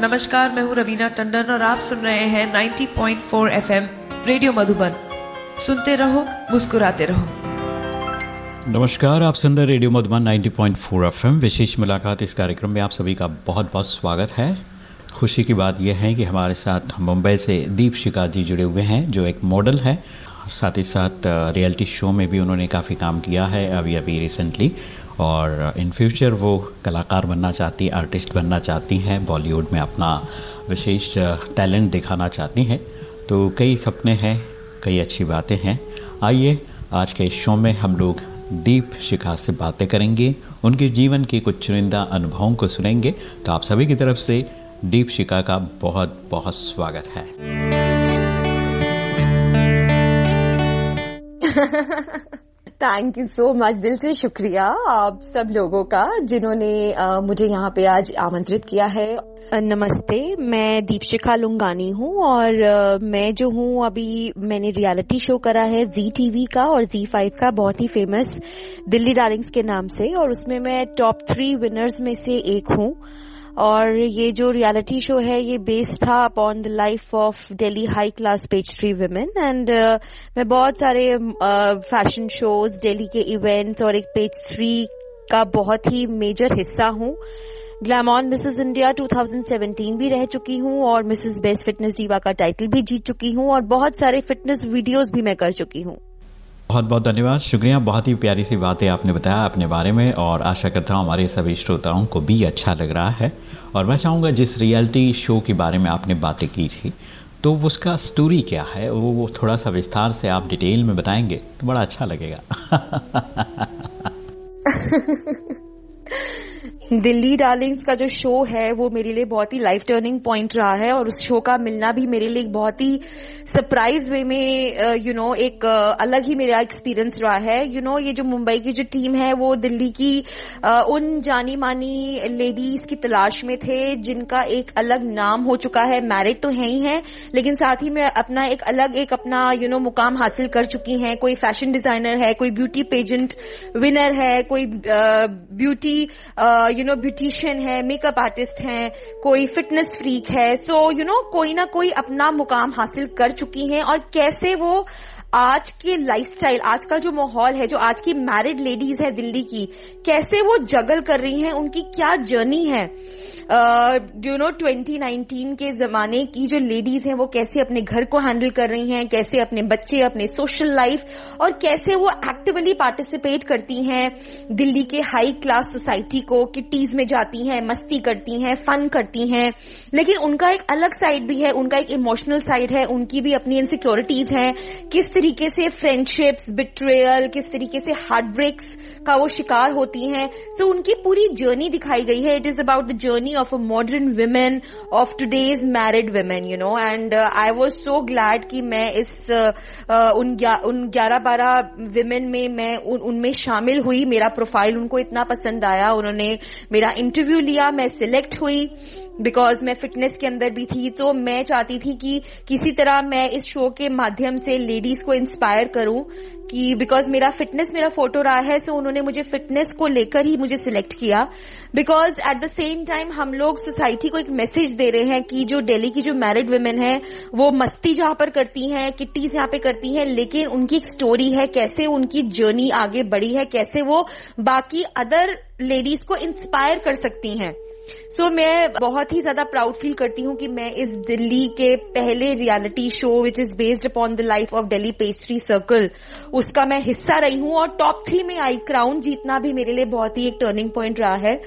नमस्कार, मैं हूँ रवीना टंडन और आप सुन रहे हैं 90.4 एफएम रेडियो मधुबन। सुनते रहो, मुस्कुराते रहो। नमस्कार, आप सुन रहे रेडियो मधुबन 90.4 एफएम। विशेष मुलाकात इस कार्यक्रम में आप सभी का बहुत बहुत स्वागत है। खुशी की बात यह है कि हमारे साथ मुंबई से दीप शिका जी जुड़े हुए हैं, जो एक मॉडल है। साथ ही साथ रियलिटी शो में भी उन्होंने काफ़ी काम किया है अभी अभी रिसेंटली और इन फ्यूचर वो कलाकार बनना चाहती आर्टिस्ट बनना चाहती हैं बॉलीवुड में अपना विशेष टैलेंट दिखाना चाहती हैं। तो कई सपने हैं, कई अच्छी बातें हैं। आइए, आज के शो में हम लोग दीप शिखा से बातें करेंगे। उनके जीवन के कुछ चुनिंदा अनुभवों को सुनेंगे। तो आप सभी की तरफ़ से दीप शिखा का बहुत बहुत स्वागत है। थैंक यू सो मच दिल से शुक्रिया आप सब लोगों का जिन्होंने मुझे यहाँ पे आज आमंत्रित किया है। नमस्ते, मैं दीपशिखा लुंगानी हूँ और मैं जो हूँ अभी मैंने रियलिटी शो करा है जी टीवी का और जी फाइव का, बहुत ही फ़ेमस दिल्ली डार्लिंग्स के नाम से और उसमें मैं टॉप थ्री विनर्स में से एक हूँ। और ये जो रियलिटी शो है, ये बेस्ड था upon the life of Delhi high class pastry women and मैं बहुत सारे फ़ैशन शोज़ दिल्ली के इवेंट्स और एक पेस्ट्री का बहुत ही मेजर हिस्सा हूँ। ग्लैमॉन मिसेस इंडिया 2017 भी रह चुकी हूँ और मिसेस बेस्ट फिटनेस डीवा का टाइटल भी जीत चुकी हूँ और बहुत सारे फिटनेस वीडियोस भी मैं कर चुकी हूँ। बहुत बहुत धन्यवाद। शुक्रिया। बहुत ही प्यारी सी बातें आपने बताया अपने बारे में और आशा करता हूँ हमारे सभी श्रोताओं को भी अच्छा लग रहा है। और मैं चाहूँगा जिस रियलिटी शो के बारे में आपने बातें की थी तो उसका स्टोरी क्या है, वो वो थोड़ा सा विस्तार से आप डिटेल में बताएँगे तो बड़ा अच्छा लगेगा। दिल्ली डार्लिंग्स का जो शो है वो मेरे लिए बहुत ही लाइफ टर्निंग पॉइंट रहा है और उस शो का मिलना भी मेरे लिए बहुत ही सरप्राइज़ वे में यू नो एक अलग ही मेरा एक्सपीरियंस रहा है। यू you नो know, ये जो मुंबई की जो टीम है वो दिल्ली की उन जानी मानी लेडीज़ की तलाश में थे जिनका एक अलग नाम हो चुका है। मैरिड तो है ही है लेकिन साथ ही में अपना एक अलग एक अपना यू you नो know, मुकाम हासिल कर चुकी हैं। कोई फ़ैशन डिज़ाइनर है कोई ब्यूटी पेजेंट विनर है कोई ब्यूटी यू नो ब्यूटिशियन है मेकअप आर्टिस्ट हैं, कोई फिटनेस फ्रीक है सो यू नो कोई ना कोई अपना मुकाम हासिल कर चुकी हैं और कैसे वो आज के लाइफस्टाइल आज का जो माहौल है, जो आज की मैरिड लेडीज़ है दिल्ली की, कैसे वो जगल कर रही हैं, उनकी क्या जर्नी है? यू नो 2019 के जमाने की जो लेडीज़ हैं वो कैसे अपने घर को हैंडल कर रही हैं कैसे अपने बच्चे अपने सोशल लाइफ और कैसे वो एक्टिवली पार्टिसिपेट करती हैं दिल्ली के हाई क्लास सोसाइटी को किटीज में जाती हैं मस्ती करती हैं फन करती हैं। लेकिन उनका एक अलग साइड भी है उनका एक इमोशनल साइड है उनकी भी अपनी इनसिक्योरिटीज हैं। किस तरीके से फ्रेंडशिप्स बिट्रेयल किस तरीके से हार्ट ब्रेक्स का वो शिकार होती हैं। सो so, उनकी पूरी जर्नी दिखाई गई है। It is about the journey of a modern women of today's married women you know and uh, I was so glad कि मैं इस uh, uh, उन उन ग्यारह बारह विमेन में मैं उन उनमें शामिल हुई। मेरा प्रोफ़ाइल उनको इतना पसंद आया। उन्होंने मेरा इंटरव्यू लिया मैं सिलेक्ट हुई बिकॉज़ मैं फिटनेस के अंदर भी थी। तो मैं चाहती थी कि किसी तरह मैं इस शो के माध्यम से लेडीज़ को इंस्पायर करूँ। कि बिकॉज़ मेरा फिटनेस मेरा फ़ोटो रहा है सो उन्होंने मुझे फिटनेस को लेकर ही मुझे सिलेक्ट किया। Because at the same time हम लोग सोसाइटी को एक मैसेज दे रहे हैं कि जो दिल्ली की जो मैरिड वुमेन है, वो मस्ती जहाँ पर करती हैं, किट्टीज यहाँ पे करती हैं, लेकिन उनकी एक स्टोरी है कैसे उनकी जर्नी आगे बढ़ी है, कैसे वो बाकी अदर लेडीज़ को इंस्पायर कर सकती हैं। सो so, मैं बहुत ही ज़्यादा प्राउड फील करती हूँ कि मैं इस दिल्ली के पहले reality show which is based upon the life of Delhi pastry circle उसका मैं हिस्सा रही हूँ और टॉप थ्री में आई क्राउन जीतना भी मेरे लिए बहुत ही एक टर्निंग पॉइंट रहा है।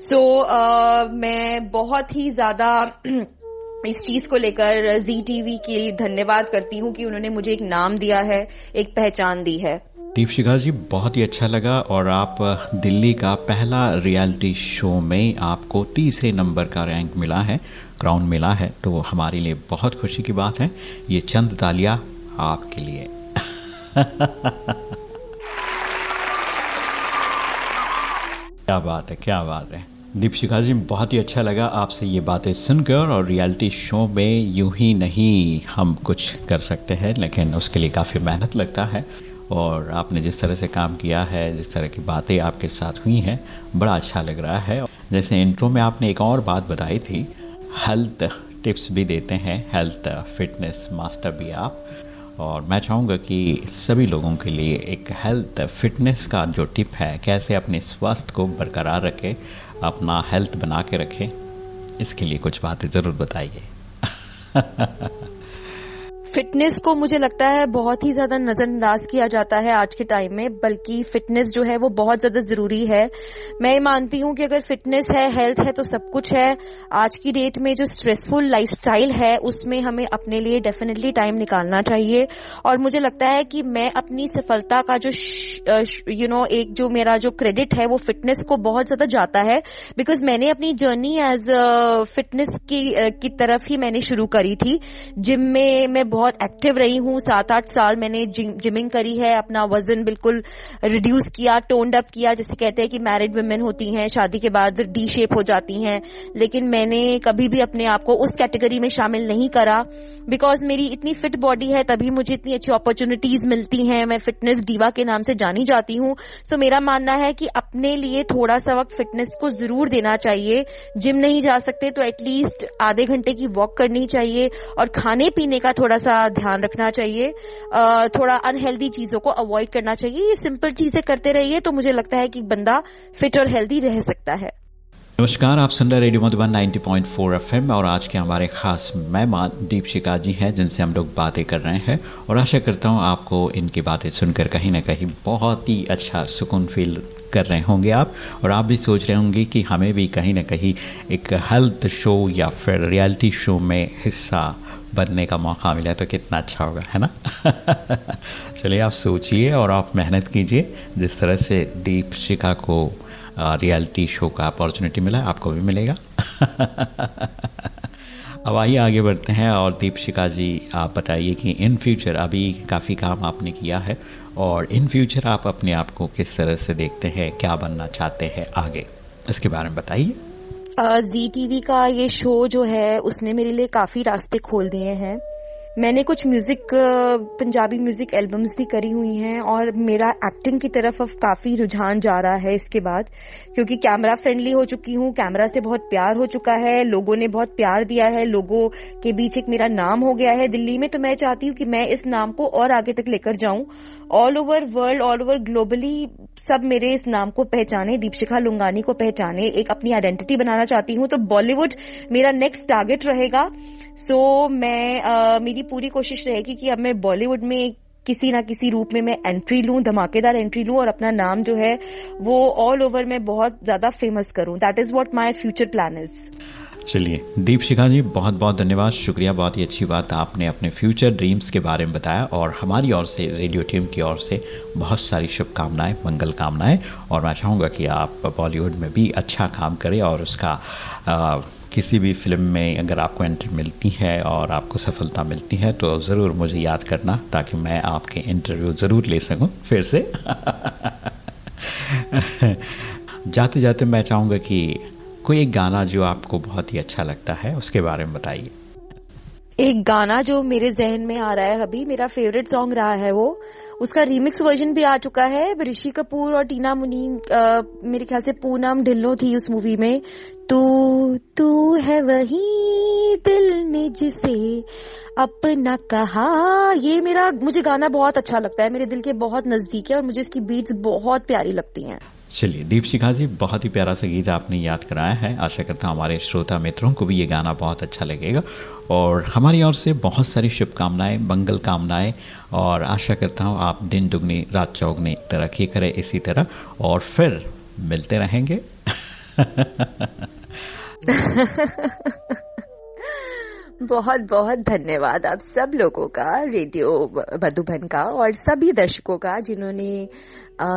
सो so, uh, मैं बहुत ही ज़्यादा इस चीज़ को लेकर जी टीवी के लिए धन्यवाद करती हूँ कि उन्होंने मुझे एक नाम दिया है एक पहचान दी है। दीपशिखा जी, बहुत ही अच्छा लगा और आप दिल्ली का पहला रियलिटी शो में आपको तीसरे नंबर का रैंक मिला है क्राउन मिला है तो हमारे लिए बहुत खुशी की बात है। ये चंद तालियाँ आपके लिए। क्या बात है, क्या बात है। दीपशिखा जी, बहुत ही अच्छा लगा आपसे ये बातें सुनकर और रियलिटी शो में यूँ ही नहीं हम कुछ कर सकते हैं, लेकिन उसके लिए काफ़ी मेहनत लगता है। और आपने जिस तरह से काम किया है, जिस तरह की बातें आपके साथ हुई हैं, बड़ा अच्छा लग रहा है। जैसे इंट्रो में आपने एक और बात बताई थी हेल्थ टिप्स भी देते हैं हेल्थ फिटनेस मास्टर भी आप। और मैं चाहूँगा कि सभी लोगों के लिए एक हेल्थ फिटनेस का जो टिप है, कैसे अपने स्वास्थ्य को बरकरार रखें, अपना हेल्थ बना के रखें, इसके लिए कुछ बातें ज़रूर बताइए। फिटनेस को मुझे लगता है बहुत ही ज़्यादा नजरअंदाज किया जाता है आज के टाइम में, बल्कि फिटनेस जो है वो बहुत ज़्यादा ज़रूरी है। मैं मानती हूँ कि अगर फिटनेस है हेल्थ है तो सब कुछ है। आज की डेट में जो स्ट्रेसफुल लाइफस्टाइल है, उसमें हमें अपने लिए डेफिनेटली टाइम निकालना चाहिए। और मुझे लगता है कि मैं अपनी सफलता का जो यू नो एक जो मेरा जो क्रेडिट है, वो फिटनेस को बहुत ज़्यादा जाता है। बिकॉज़ मैंने अपनी जर्नी एज फिटनेस की की तरफ़ ही मैंने शुरू करी थी। जिम में मैं बहुत बहुत एक्टिव रही हूँ। सात आठ साल मैंने जिमिंग करी है। अपना वज़न बिल्कुल रिड्यूस किया टोन्ड अप किया। जैसे कहते हैं कि मैरिड वुमेन होती हैं, शादी के बाद डी शेप हो जाती हैं। लेकिन मैंने कभी भी अपने आप को उस कैटेगरी में शामिल नहीं करा। बिकॉज़ मेरी इतनी फिट बॉडी है, तभी मुझे इतनी अच्छी अपॉर्चुनिटीज़ मिलती हैं। मैं फिटनेस डीवा के नाम से जानी जाती हूँ। सो मेरा मानना है कि अपने लिए थोड़ा सा वक्त फिटनेस को ज़रूर देना चाहिए। जिम नहीं जा सकते तो एटलीस्ट आधे घंटे की वॉक करनी चाहिए। और खाने पीने का थोड़ा सा ध्यान रखना चाहिए। थोड़ा अनहेल्दी चीज़ों को अवॉइड करना चाहिए। ये सिंपल चीज़ें करते रहिए तो मुझे लगता है कि बंदा फिट और हेल्दी रह सकता है। नमस्कार, आप सुन रहे रेडियो मधुबन 90.4 एफएम और आज के हमारे खास मेहमान दीप शिका जी हैं, जिनसे हम लोग बातें कर रहे हैं और आशा करता हूँ आपको इनकी बातें सुनकर कहीं ना कहीं बहुत ही अच्छा सुकून फील कर रहे होंगे आप और आप भी सोच रहे होंगे कि हमें भी कहीं ना कहीं एक हेल्थ शो या फिर रियलिटी शो में हिस्सा बनने का मौका मिला तो कितना अच्छा होगा, है ना? चलिए, आप सोचिए और आप मेहनत कीजिए। जिस तरह से दीप शिका को रियलिटी शो का अपॉर्चुनिटी मिला, आपको भी मिलेगा। अब आइए, आगे बढ़ते हैं और दीपशिका जी, आप बताइए कि इन फ्यूचर अभी काफ़ी काम आपने किया है और इन फ्यूचर आप अपने आप को किस तरह से देखते हैं, क्या बनना चाहते हैं आगे? इसके बारे में बताइए। जी टीवी का ये शो जो है, उसने मेरे लिए काफ़ी रास्ते खोल दिए हैं। मैंने कुछ म्यूज़िक पंजाबी म्यूज़िक एल्बम्स भी करी हुई हैं और मेरा एक्टिंग की तरफ़ अब काफ़ी रुझान जा रहा है इसके बाद, क्योंकि कैमरा फ्रेंडली हो चुकी हूँ कैमरा से बहुत प्यार हो चुका है, लोगों ने बहुत प्यार दिया है, लोगों के बीच एक मेरा नाम हो गया है दिल्ली में तो मैं चाहती हूँ कि मैं इस नाम को और आगे तक लेकर जाऊँ। All over world all over globally सब मेरे इस नाम को पहचाने दीपशिखा लुंगानी को पहचाने, एक अपनी आइडेंटिटी बनाना चाहती हूँ तो बॉलीवुड मेरा नेक्स्ट टारगेट रहेगा। सो so, मैं मेरी पूरी कोशिश रहेगी कि अब मैं बॉलीवुड में किसी ना किसी रूप में मैं एंट्री लूँ धमाकेदार एंट्री लूँ और अपना नाम जो है वो ऑल ओवर में बहुत ज़्यादा फ़ेमस करूँ। That is what my future plan is चलिए दीप शिखा जी बहुत बहुत धन्यवाद। शुक्रिया बहुत ही अच्छी बात आपने अपने फ्यूचर ड्रीम्स के बारे में बताया और हमारी ओर से रेडियो टीम की ओर से बहुत सारी शुभकामनाएँ मंगल कामनाएँ और मैं चाहूँगा कि आप बॉलीवुड में भी अच्छा काम करें और उसका आ, किसी भी फ़िल्म में अगर आपको एंट्री मिलती है और आपको सफलता मिलती है तो ज़रूर मुझे याद करना ताकि मैं आपके इंटरव्यू ज़रूर ले सकूँ फिर से। जाते जाते मैं चाहूँगा कि कोई एक गाना जो आपको बहुत ही अच्छा लगता है, उसके बारे में बताइए। एक गाना जो मेरे जहन में आ रहा है अभी, मेरा फेवरेट सॉन्ग रहा है वो उसका रीमिक्स वर्जन भी आ चुका है, ऋषि कपूर और टीना मुनी मेरे ख्याल से पूनम ढिल्लो थी उस मूवी में। तू तू है वही दिल ने जिसे अपना कहा। ये मेरा, मुझे गाना बहुत अच्छा लगता है, मेरे दिल के बहुत नज़दीक है और मुझे इसकी बीट्स बहुत प्यारी लगती हैं। चलिए दीप शिखा जी, बहुत ही प्यारा सा गीत आपने याद कराया है। आशा करता हूँ हमारे श्रोता मित्रों को भी ये गाना बहुत अच्छा लगेगा। और हमारी ओर से बहुत सारी शुभकामनाएँ, मंगल कामनाएँ, और आशा करता हूँ आप दिन दुगनी, रात चौगनी तरक्की करें इसी तरह। और फिर मिलते रहेंगे। बहुत बहुत धन्यवाद आप सब लोगों का, रेडियो मधुबन का और सभी दर्शकों का जिन्होंने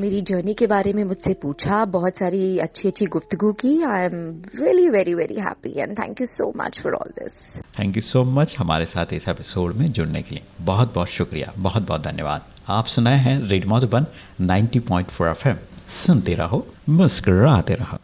मेरी जर्नी के बारे में मुझसे पूछा, बहुत सारी अच्छी अच्छी गुफ्तगु की। I am really very very happy and thank you so much for all this thank you so much हमारे साथ इस एपिसोड में जुड़ने के लिए। बहुत बहुत शुक्रिया बहुत बहुत धन्यवाद। आप सुनाए हैं रेडियो मधुबन 90.4 एफएम। सुनते रहो, मुस्कुराते रहो।